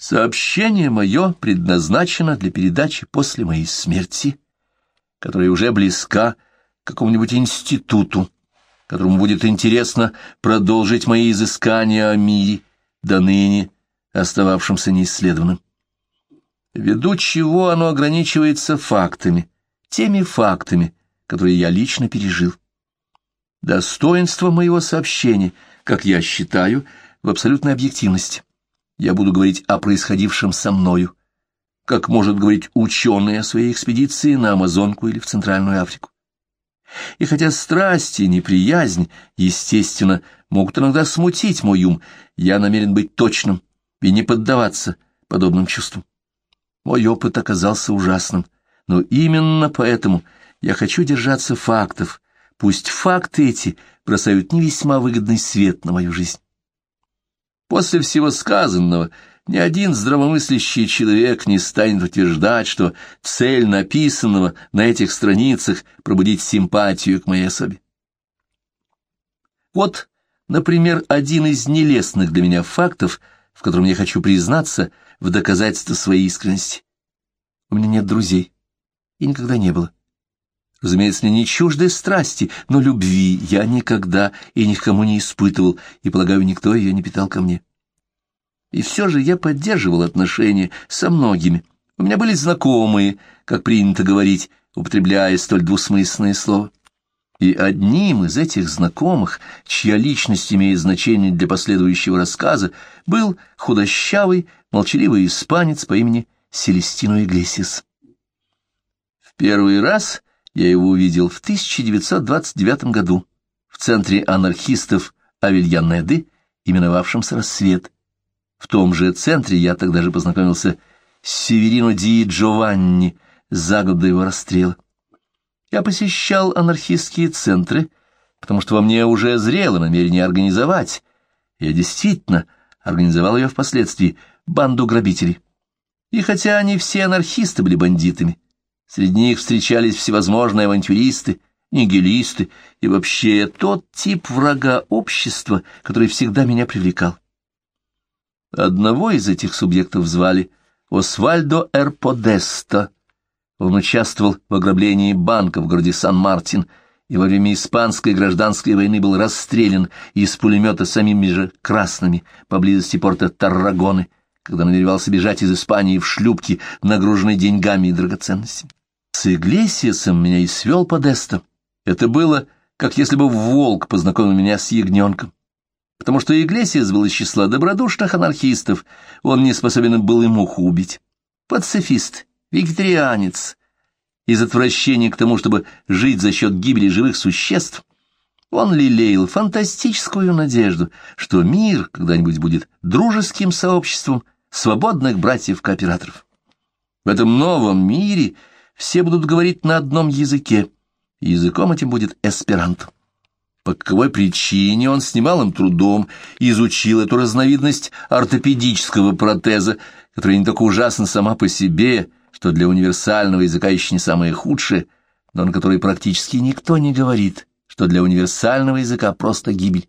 Сообщение мое предназначено для передачи после моей смерти, которая уже близка к какому-нибудь институту, которому будет интересно продолжить мои изыскания о мире, до ныне остававшимся неисследованным. Ввиду чего оно ограничивается фактами, теми фактами, которые я лично пережил. Достоинство моего сообщения, как я считаю, в абсолютной объективности я буду говорить о происходившем со мною, как может говорить ученый о своей экспедиции на Амазонку или в Центральную Африку. И хотя страсти и неприязнь, естественно, могут иногда смутить мой ум, я намерен быть точным и не поддаваться подобным чувствам. Мой опыт оказался ужасным, но именно поэтому я хочу держаться фактов, пусть факты эти бросают не весьма выгодный свет на мою жизнь. После всего сказанного ни один здравомыслящий человек не станет утверждать, что цель написанного на этих страницах — пробудить симпатию к моей особе. Вот, например, один из нелестных для меня фактов, в котором я хочу признаться в доказательство своей искренности. У меня нет друзей, и никогда не было. Разумеется, мне не чужды страсти, но любви я никогда и никому не испытывал, и, полагаю, никто ее не питал ко мне. И все же я поддерживал отношения со многими. У меня были знакомые, как принято говорить, употребляя столь двусмысленное слово. И одним из этих знакомых, чья личность имеет значение для последующего рассказа, был худощавый, молчаливый испанец по имени Селестино Иглесиас. В первый раз я его увидел в 1929 году в центре анархистов Авельян-Неды, именовавшемся «Рассвет». В том же центре я тогда же познакомился с Северино Ди Джованни за год до его расстрела. Я посещал анархистские центры, потому что во мне уже зрело намерение организовать. Я действительно организовал ее впоследствии, банду грабителей. И хотя они все анархисты были бандитами, Среди них встречались всевозможные авантюристы, нигилисты и вообще тот тип врага общества, который всегда меня привлекал. Одного из этих субъектов звали Освальдо Эр Подеста. Он участвовал в ограблении банка в городе Сан-Мартин и во время Испанской гражданской войны был расстрелян из пулемета самими же красными поблизости порта Таррагоны, когда намеревался бежать из Испании в шлюпке, нагруженной деньгами и драгоценностями. С Иглесиасом меня и свел Подеста. Это было, как если бы волк познакомил меня с ягненком. Потому что Иглесиас был из числа добродушных анархистов, он не способен был и муху убить. Пацифист, вегетарианец, из отвращения к тому, чтобы жить за счет гибели живых существ, он лелеял фантастическую надежду, что мир когда-нибудь будет дружеским сообществом свободных братьев-кооператоров. В этом новом мире все будут говорить на одном языке, языком этим будет эсперанто. По какой причине он с немалым трудом изучил эту разновидность ортопедического протеза, которая не только ужасна сама по себе, что для универсального языка еще не самое худшее, но на которой практически никто не говорит, что для универсального языка просто гибель.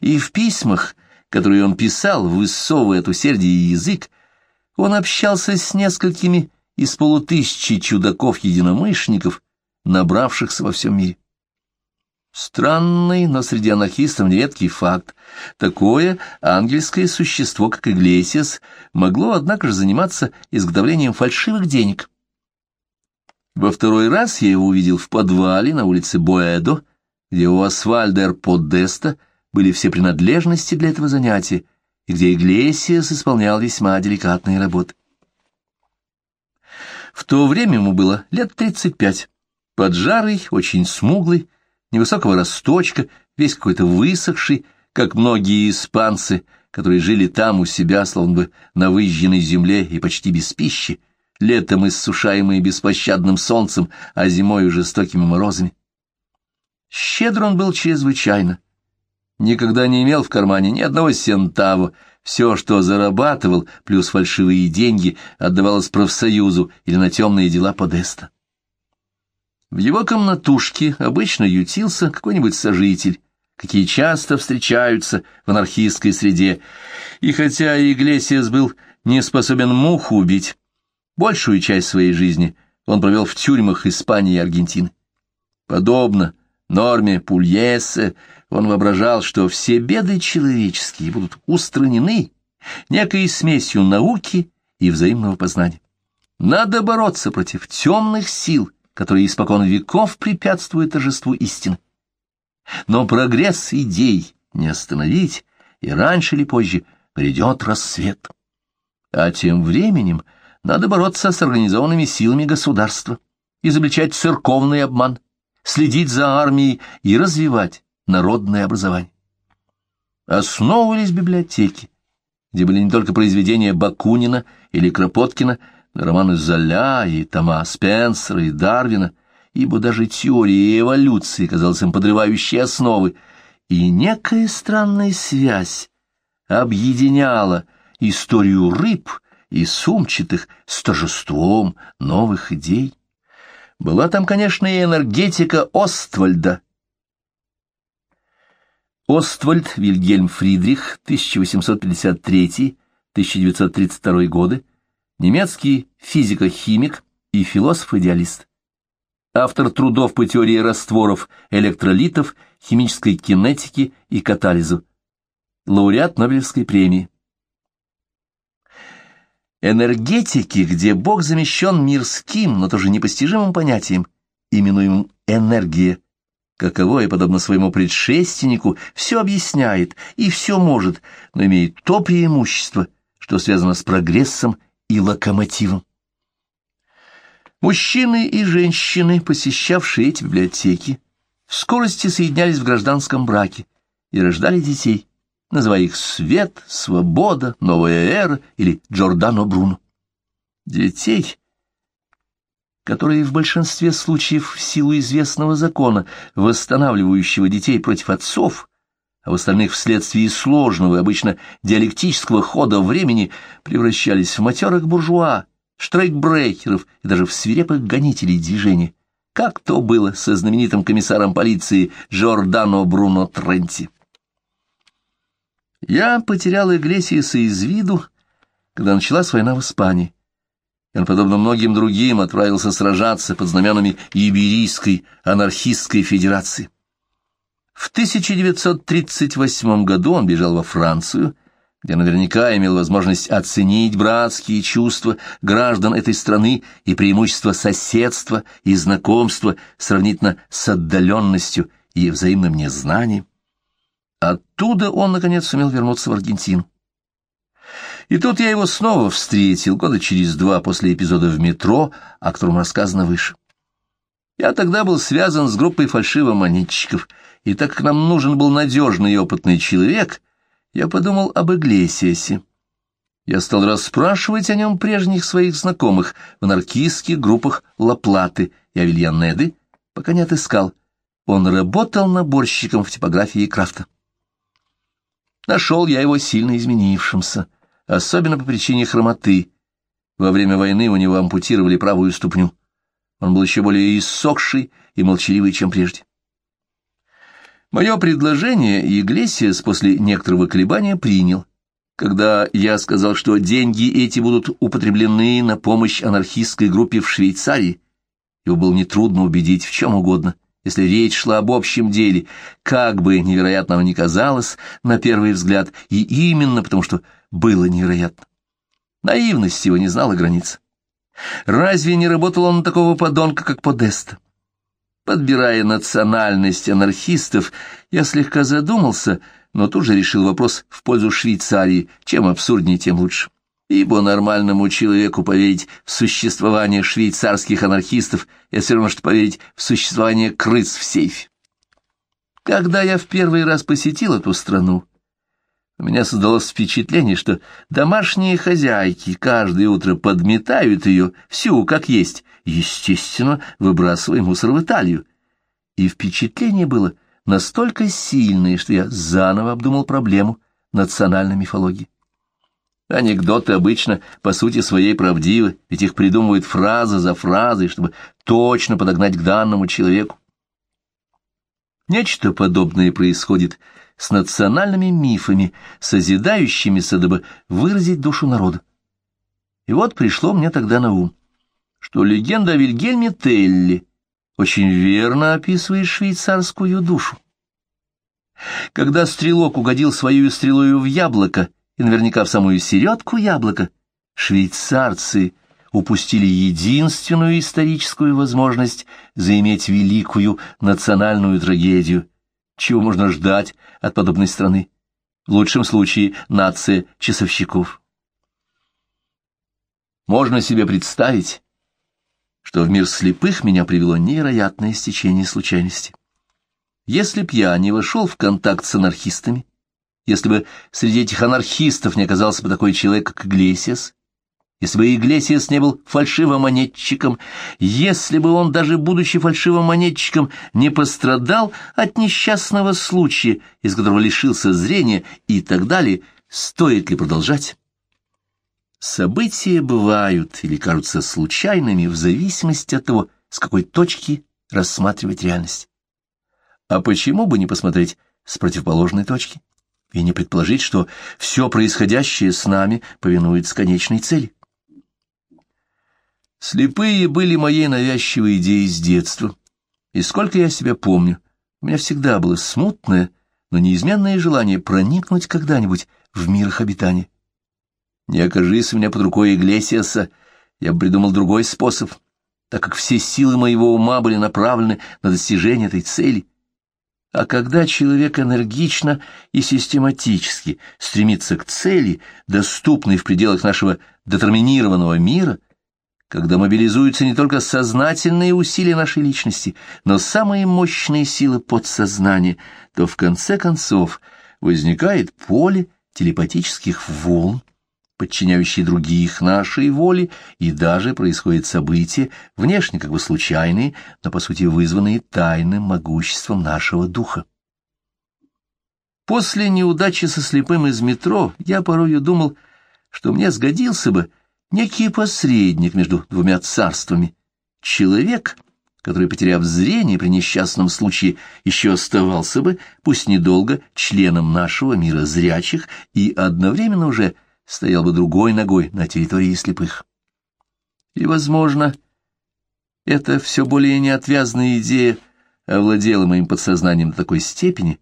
И в письмах, которые он писал, высовывая от усердия язык, он общался с несколькими из полутысячи чудаков-единомышленников, набравшихся во всем мире. Странный, но среди анархистов нередкий факт. Такое ангельское существо, как Иглесиас, могло, однако же, заниматься изготовлением фальшивых денег. Во второй раз я его увидел в подвале на улице Боэдо, где у Асфальдер Подеста были все принадлежности для этого занятия, и где Иглесиас исполнял весьма деликатные работы. В то время ему было лет тридцать пять. Поджарый, очень смуглый, невысокого росточка, весь какой-то высохший, как многие испанцы, которые жили там у себя, словно бы на выжженной земле и почти без пищи, летом иссушаемые беспощадным солнцем, а зимой жестокими морозами. Щедр он был чрезвычайно. Никогда не имел в кармане ни одного сентаво, все, что зарабатывал, плюс фальшивые деньги, отдавалось профсоюзу или на темные дела Подеста. В его комнатушке обычно ютился какой-нибудь сожитель, какие часто встречаются в анархистской среде, и хотя Иглесиас был не способен муху убить, большую часть своей жизни он провел в тюрьмах Испании и Аргентины. Подобно норме Пульесе, он воображал, что все беды человеческие будут устранены некой смесью науки и взаимного познания. Надо бороться против темных сил, которые испокон веков препятствуют торжеству истины. Но прогресс идей не остановить, и раньше или позже придет рассвет. А тем временем надо бороться с организованными силами государства, изобличать церковный обман, следить за армией и развивать народное образование. Основывались библиотеки, где были не только произведения Бакунина или Кропоткина, но романы Золя и тома Спенсера и Дарвина, ибо даже теория эволюции казалась им подрывающей основы, и некая странная связь объединяла историю рыб и сумчатых с торжеством новых идей. Была там, конечно, и энергетика Оствальда. Оствальд Вильгельм Фридрих, 1853-1932 годы, немецкий физико-химик и философ-идеалист. Автор трудов по теории растворов, электролитов, химической кинетики и катализу. Лауреат Нобелевской премии. Энергетики, где Бог замещен мирским, но тоже непостижимым понятием, именуемым энергия, каковое, подобно своему предшественнику, все объясняет и все может, но имеет то преимущество, что связано с прогрессом и локомотивом. Мужчины и женщины, посещавшие эти библиотеки, в скорости соединялись в гражданском браке и рождали детей называя их «Свет», «Свобода», «Новая эра» или «Джордано Бруно». Детей, которые в большинстве случаев в силу известного закона, восстанавливающего детей против отцов, а в остальных вследствие сложного и обычно диалектического хода времени превращались в матерых буржуа, штрейкбрейкеров и даже в свирепых гонителей движения, как то было со знаменитым комиссаром полиции Джордано Бруно Тренти. Я потерял Иглесиаса из виду, когда началась война в Испании. Он, подобно многим другим, отправился сражаться под знаменами Иберийской анархистской федерации. В 1938 году он бежал во Францию, где наверняка имел возможность оценить братские чувства граждан этой страны и преимущества соседства и знакомства сравнительно с отдаленностью и взаимным незнанием. Оттуда он, наконец, сумел вернуться в Аргентину. И тут я его снова встретил, года через два после эпизода в метро, о котором рассказано выше. Я тогда был связан с группой фальшивомонетчиков, и так как нам нужен был надежный и опытный человек, я подумал об Иглесиасе. Я стал расспрашивать о нем прежних своих знакомых в анархистских группах Лаплаты и Авильянеды, пока не отыскал. Он работал наборщиком в типографии Крафта. Нашел я его сильно изменившимся, особенно по причине хромоты. Во время войны у него ампутировали правую ступню. Он был еще более иссохший и молчаливый, чем прежде. Мое предложение Иглесиас после некоторого колебания принял. Когда я сказал, что деньги эти будут употреблены на помощь анархистской группе в Швейцарии, его было нетрудно убедить в чем угодно, если речь шла об общем деле, как бы невероятно оно ни казалось на первый взгляд, и именно потому, что было невероятно. Наивность его не знала границ. Разве не работал он на такого подонка, как Подеста? Подбирая национальность анархистов, я слегка задумался, но тут же решил вопрос в пользу Швейцарии. Чем абсурднее, тем лучше ибо нормальному человеку поверить в существование швейцарских анархистов, если равно что поверить в существование крыс в сейфе. Когда я в первый раз посетил эту страну, у меня создалось впечатление, что домашние хозяйки каждое утро подметают ее всю, как есть, естественно, выбрасывая мусор в Италию. И впечатление было настолько сильное, что я заново обдумал проблему национальной мифологии. Анекдоты обычно по сути своей правдивы, ведь их придумывают фраза за фразой, чтобы точно подогнать к данному человеку. Нечто подобное происходит с национальными мифами, созидающимися, дабы выразить душу народа. И вот пришло мне тогда на ум, что легенда о Вильгельме Телли очень верно описывает швейцарскую душу. Когда стрелок угодил свою стрелою в яблоко, и наверняка в самую середку яблока, швейцарцы упустили единственную историческую возможность заиметь великую национальную трагедию. Чего можно ждать от подобной страны? В лучшем случае нация часовщиков. Можно себе представить, что в мир слепых меня привело невероятное стечение случайности. Если б я не вошел в контакт с анархистами, если бы среди этих анархистов не оказался бы такой человек, как Иглесиас, если бы Иглесиас не был фальшивомонетчиком, если бы он, даже будучи фальшивомонетчиком, не пострадал от несчастного случая, из которого лишился зрения и так далее, стоит ли продолжать? События бывают или кажутся случайными в зависимости от того, с какой точки рассматривать реальность. А почему бы не посмотреть с противоположной точки и не предположить, что все происходящее с нами повинуется конечной цели? Слепые были моей навязчивой идеей с детства, и сколько я себя помню, у меня всегда было смутное, но неизменное желание проникнуть когда-нибудь в мир их обитания. Не окажись у меня под рукой Иглесиаса, я бы придумал другой способ, так как все силы моего ума были направлены на достижение этой цели. А когда человек энергично и систематически стремится к цели, доступной в пределах нашего детерминированного мира, когда мобилизуются не только сознательные усилия нашей личности, но самые мощные силы подсознания, то в конце концов возникает поле телепатических волн, подчиняющие других нашей воле, и даже происходят события, внешне как бы случайные, но по сути вызванные тайным могуществом нашего духа. После неудачи со слепым из метро я порою думал, что мне сгодился бы некий посредник между двумя царствами, человек, который, потеряв зрение при несчастном случае, еще оставался бы, пусть недолго, членом нашего мира зрячих и одновременно уже стоял бы другой ногой на территории слепых. И, возможно, эта все более неотвязная идея овладела моим подсознанием до такой степени,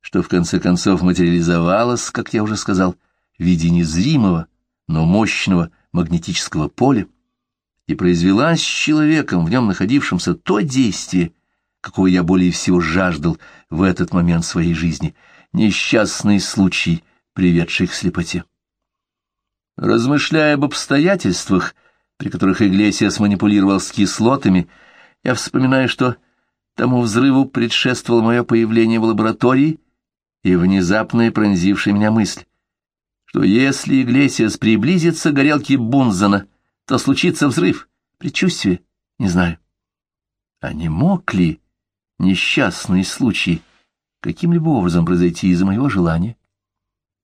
что в конце концов материализовалась, как я уже сказал, в виде незримого, но мощного магнетического поля, и произвела с человеком, в нем находившимся, то действие, какого я более всего жаждал в этот момент своей жизни, несчастный случай, приведший к слепоте. Размышляя об обстоятельствах, при которых Иглесиас манипулировал с кислотами, я вспоминаю, что тому взрыву предшествовало мое появление в лаборатории и внезапная пронзившая меня мысль, что если Иглесиас приблизится к горелке Бунзана, то случится взрыв. Предчувствие? Не знаю. А не мог ли несчастный случай каким-либо образом произойти из-за моего желания?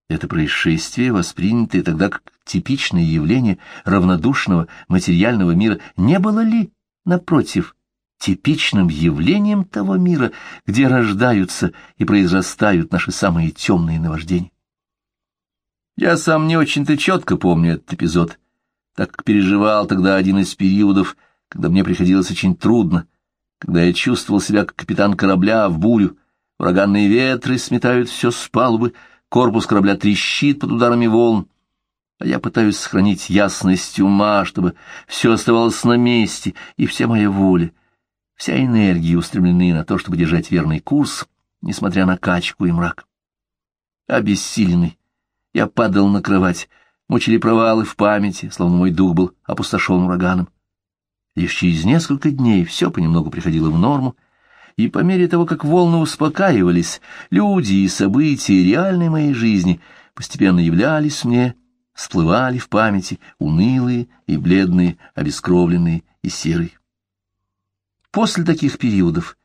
Это происшествие, воспринятое тогда как типичное явление равнодушного материального мира, не было ли, напротив, типичным явлением того мира, где рождаются и произрастают наши самые темные наваждения? Я сам не очень-то четко помню этот эпизод, так как переживал тогда один из периодов, когда мне приходилось очень трудно, когда я чувствовал себя как капитан корабля в бурю, ураганные ветры сметают все с палубы, корпус корабля трещит под ударами волн, а я пытаюсь сохранить ясность ума, чтобы все оставалось на месте, и вся моя воля, вся энергия устремлены на то, чтобы держать верный курс, несмотря на качку и мрак. Обессиленный, я падал на кровать, мучили провалы в памяти, словно мой дух был опустошен ураганом. Лишь через несколько дней все понемногу приходило в норму, и по мере того, как волны успокаивались, люди и события реальной моей жизни постепенно являлись мне, всплывали в памяти, унылые и бледные, обескровленные и серые. После таких периодов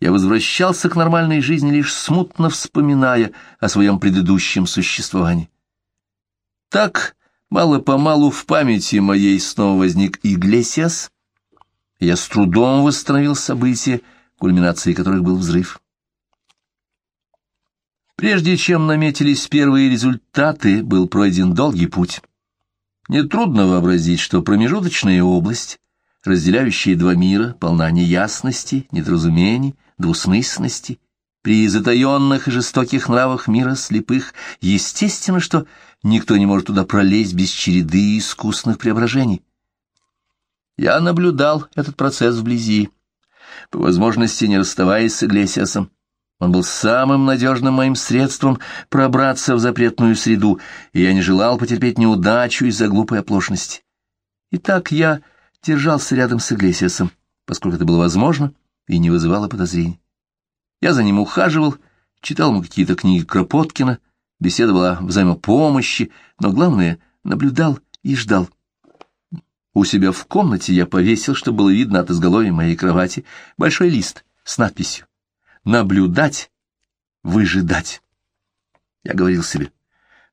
я возвращался к нормальной жизни, лишь смутно вспоминая о своем предыдущем существовании. Так, мало-помалу в памяти моей снова возник Иглесиас, я с трудом восстановил события, кульминацией которых был взрыв. Прежде чем наметились первые результаты, был пройден долгий путь. Нетрудно вообразить, что промежуточная область, разделяющая два мира, полна неясности, недоразумений, двусмысленности. При затаенных и жестоких нравах мира слепых естественно, что никто не может туда пролезть без череды искусных преображений. Я наблюдал этот процесс вблизи, по возможности не расставаясь с Иглесиасом. Он был самым надежным моим средством пробраться в запретную среду, и я не желал потерпеть неудачу из-за глупой оплошности. Итак, я держался рядом с Иглесиасом, поскольку это было возможно и не вызывало подозрений. Я за ним ухаживал, читал ему какие-то книги Кропоткина, беседовал о взаимопомощи, но, главное, наблюдал и ждал. У себя в комнате я повесил, чтобы было видно от изголовья моей кровати, большой лист с надписью наблюдать, выжидать. Я говорил себе,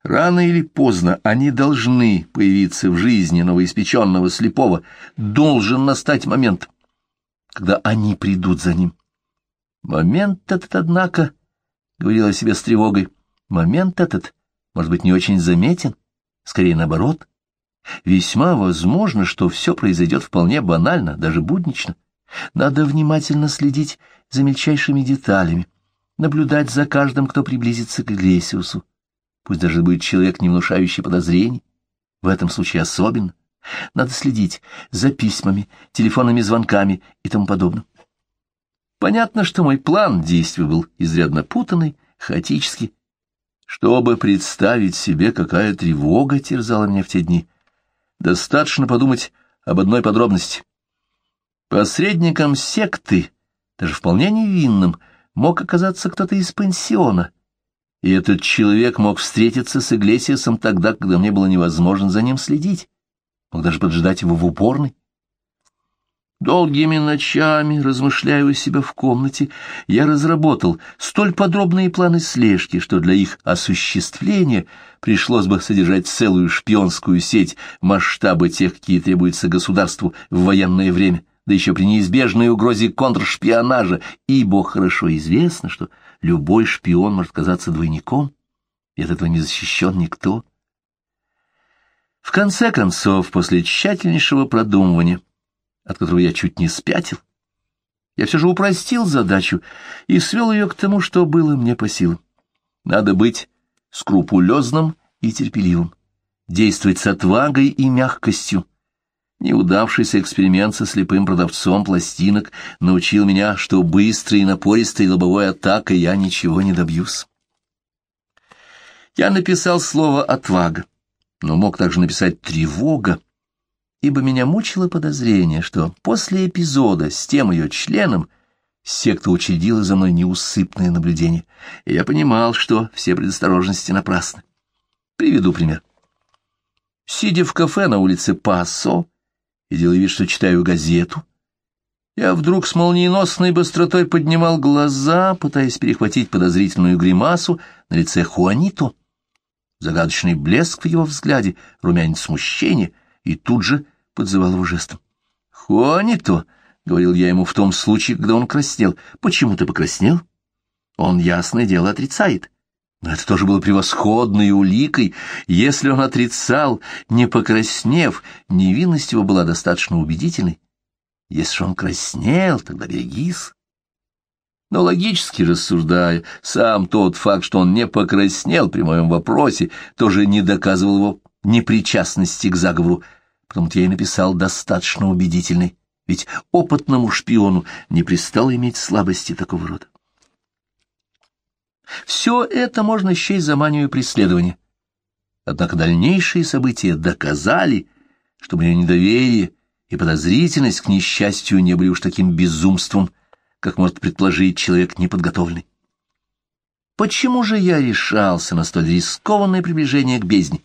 рано или поздно они должны появиться в жизни новоиспеченного слепого, должен настать момент, когда они придут за ним. Момент этот, однако, — говорила себе с тревогой, — момент этот, может быть, не очень заметен, скорее наоборот. Весьма возможно, что все произойдет вполне банально, даже буднично. Надо внимательно следить за мельчайшими деталями, наблюдать за каждым, кто приблизится к Иглесиусу. Пусть даже будет человек, не внушающий подозрений, в этом случае особенно. Надо следить за письмами, телефонными звонками и тому подобным. Понятно, что мой план действий был изрядно путанный, хаотический. Чтобы представить себе, какая тревога терзала меня в те дни, достаточно подумать об одной подробности. Посредником секты даже вполне невинным, мог оказаться кто-то из пансиона. И этот человек мог встретиться с Иглесиасом тогда, когда мне было невозможно за ним следить, мог даже поджидать его в упорной. Долгими ночами, размышляя у себя в комнате, я разработал столь подробные планы слежки, что для их осуществления пришлось бы содержать целую шпионскую сеть масштаба тех, какие требуются государству в военное время да еще при неизбежной угрозе контршпионажа, ибо хорошо известно, что любой шпион может казаться двойником, и от этого не защищен никто. В конце концов, после тщательнейшего продумывания, от которого я чуть не спятил, я все же упростил задачу и свел ее к тому, что было мне по силам. Надо быть скрупулезным и терпеливым, действовать с отвагой и мягкостью, Неудавшийся эксперимент со слепым продавцом пластинок научил меня, что быстрой и напористой лобовой атакой я ничего не добьюсь. Я написал слово «отвага», но мог также написать «тревога», ибо меня мучило подозрение, что после эпизода с тем ее членом секта учредила за мной неусыпное наблюдение, и я понимал, что все предосторожности напрасны. Приведу пример. Сидя в кафе на улице Пассо, и делая вид, что читаю газету, я вдруг с молниеносной быстротой поднимал глаза, пытаясь перехватить подозрительную гримасу на лице Хуанито. Загадочный блеск в его взгляде, румянец смущения, и тут же подзывал его жестом. «Хуанито!» — говорил я ему в том случае, когда он краснел. «Почему ты покраснел?» Он, ясное дело, отрицает. Но это тоже было превосходной уликой. Если он отрицал, не покраснев, невинность его была достаточно убедительной. Если же он краснел, тогда берегись. Но логически рассуждая, сам тот факт, что он не покраснел при моем вопросе, тоже не доказывал его непричастности к заговору, потому я и написал достаточно убедительный, ведь опытному шпиону не пристало иметь слабости такого рода. Все это можно счесть за манию преследования. Однако дальнейшие события доказали, что мое недоверие и подозрительность к несчастью не были уж таким безумством, как может предположить человек неподготовленный. Почему же я решался на столь рискованное приближение к бездне?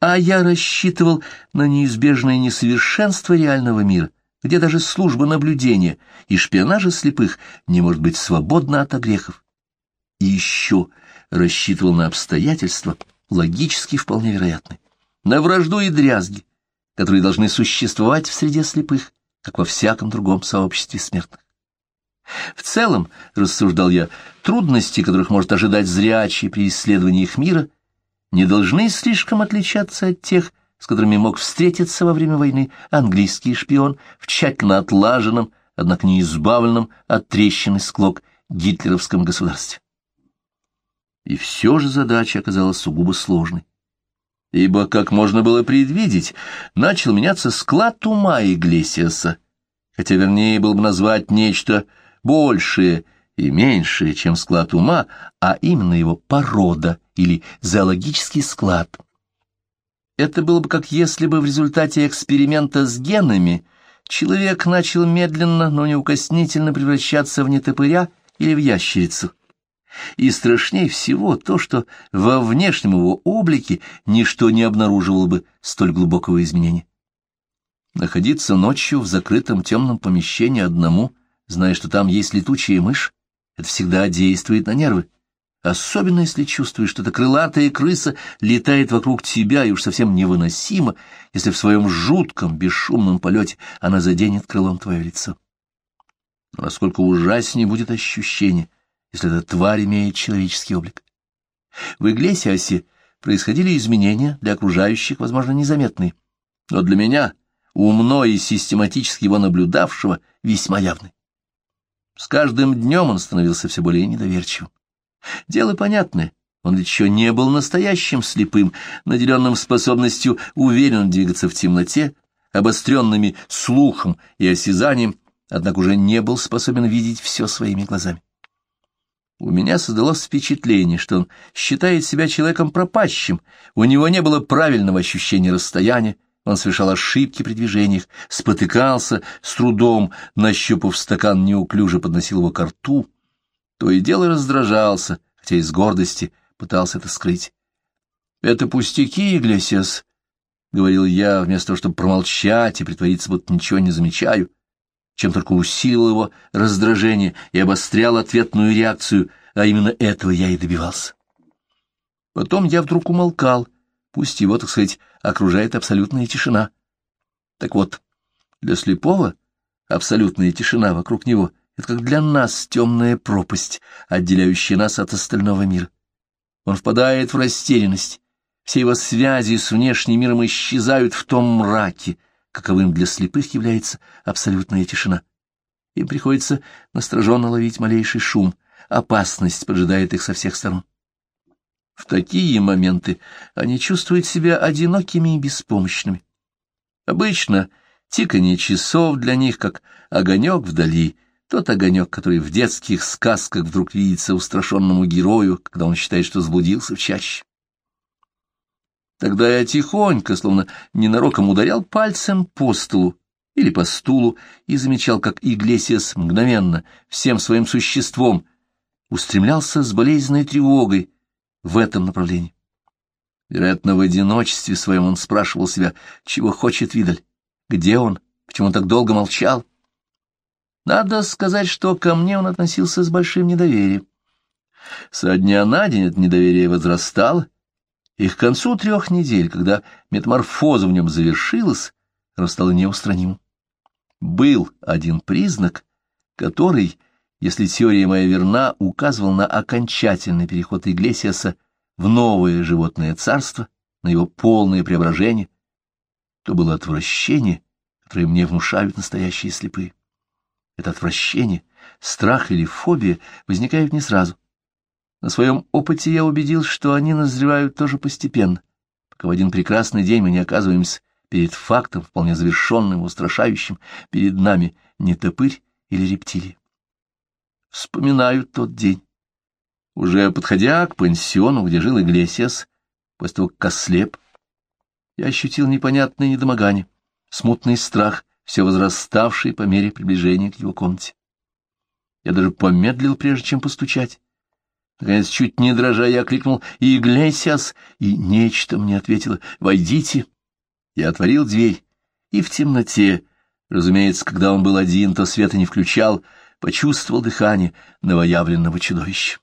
А я рассчитывал на неизбежное несовершенство реального мира, где даже служба наблюдения и шпионажа слепых не может быть свободна от огрехов и еще рассчитывал на обстоятельства, логически вполне вероятные, на вражду и дрязги, которые должны существовать в среде слепых, как во всяком другом сообществе смертных. В целом, рассуждал я, трудности, которых может ожидать зрячий при исследовании их мира, не должны слишком отличаться от тех, с которыми мог встретиться во время войны английский шпион в тщательно отлаженном, однако не избавленном от трещин и склок гитлеровском государстве. И все же задача оказалась сугубо сложной. Ибо, как можно было предвидеть, начал меняться склад ума Иглесиаса, хотя вернее было бы назвать нечто большее и меньшее, чем склад ума, а именно его порода или зоологический склад. Это было бы как если бы в результате эксперимента с генами человек начал медленно, но неукоснительно превращаться в нетопыря или в ящерицу. И страшнее всего то, что во внешнем его облике ничто не обнаруживало бы столь глубокого изменения. Находиться ночью в закрытом темном помещении одному, зная, что там есть летучая мышь, это всегда действует на нервы. Особенно, если чувствуешь, что эта крылатая крыса летает вокруг тебя, и уж совсем невыносимо, если в своем жутком, бесшумном полете она заденет крылом твое лицо. Но насколько ужаснее будет ощущение, если эта тварь имеет человеческий облик. В Иглесиасе происходили изменения, для окружающих, возможно, незаметные, но для меня, умно и систематически его наблюдавшего, весьма явны. С каждым днем он становился все более недоверчивым. Дело понятное, он ведь еще не был настоящим слепым, наделенным способностью уверенно двигаться в темноте, обостренными слухом и осязанием, однако уже не был способен видеть все своими глазами. У меня создалось впечатление, что он считает себя человеком пропащим, у него не было правильного ощущения расстояния, он совершал ошибки при движениях, спотыкался, с трудом, нащупав стакан, неуклюже подносил его к рту, то и дело раздражался, хотя из гордости пытался это скрыть. — Это пустяки, Иглесиас, — говорил я, вместо того, чтобы промолчать и притвориться, будто ничего не замечаю чем только усилил его раздражение и обострял ответную реакцию, а именно этого я и добивался. Потом я вдруг умолкал, пусть его, так сказать, окружает абсолютная тишина. Так вот, для слепого абсолютная тишина вокруг него — это как для нас темная пропасть, отделяющая нас от остального мира. Он впадает в растерянность, все его связи с внешним миром исчезают в том мраке, каковым для слепых является абсолютная тишина. Им приходится настороженно ловить малейший шум, опасность поджидает их со всех сторон. В такие моменты они чувствуют себя одинокими и беспомощными. Обычно тиканье часов для них как огонек вдали, тот огонек, который в детских сказках вдруг видится устрашенному герою, когда он считает, что заблудился в чаще. Тогда я тихонько, словно ненароком ударял пальцем по столу или по стулу и замечал, как Иглесиас мгновенно, всем своим существом, устремлялся с болезненной тревогой в этом направлении. Вероятно, в одиночестве своем он спрашивал себя, чего хочет Видаль, где он, почему он так долго молчал. Надо сказать, что ко мне он относился с большим недоверием. Со дня на день это недоверие возрастало, и к концу трех недель, когда метаморфоза в нем завершилась, оно стало неустранимым. Был один признак, который, если теория моя верна, указывал на окончательный переход Иглесиаса в новое животное царство, на его полное преображение, то было отвращение, которое мне внушают настоящие слепые. Это отвращение, страх или фобия возникают не сразу. На своем опыте я убедился, что они назревают тоже постепенно, пока в один прекрасный день мы не оказываемся перед фактом, вполне завершенным, устрашающим, перед нами не топырь или рептилия. Вспоминаю тот день. Уже подходя к пансиону, где жил Иглесиас, после того, как ослеп, я ощутил непонятное недомогание, смутный страх, все возраставший по мере приближения к его комнате. Я даже помедлил, прежде чем постучать. Наконец, чуть не дрожа, я крикнул «Иглесиас!» и нечто мне ответило «Войдите!» Я отворил дверь, и в темноте, разумеется, когда он был один, то света не включал, почувствовал дыхание новоявленного чудовища.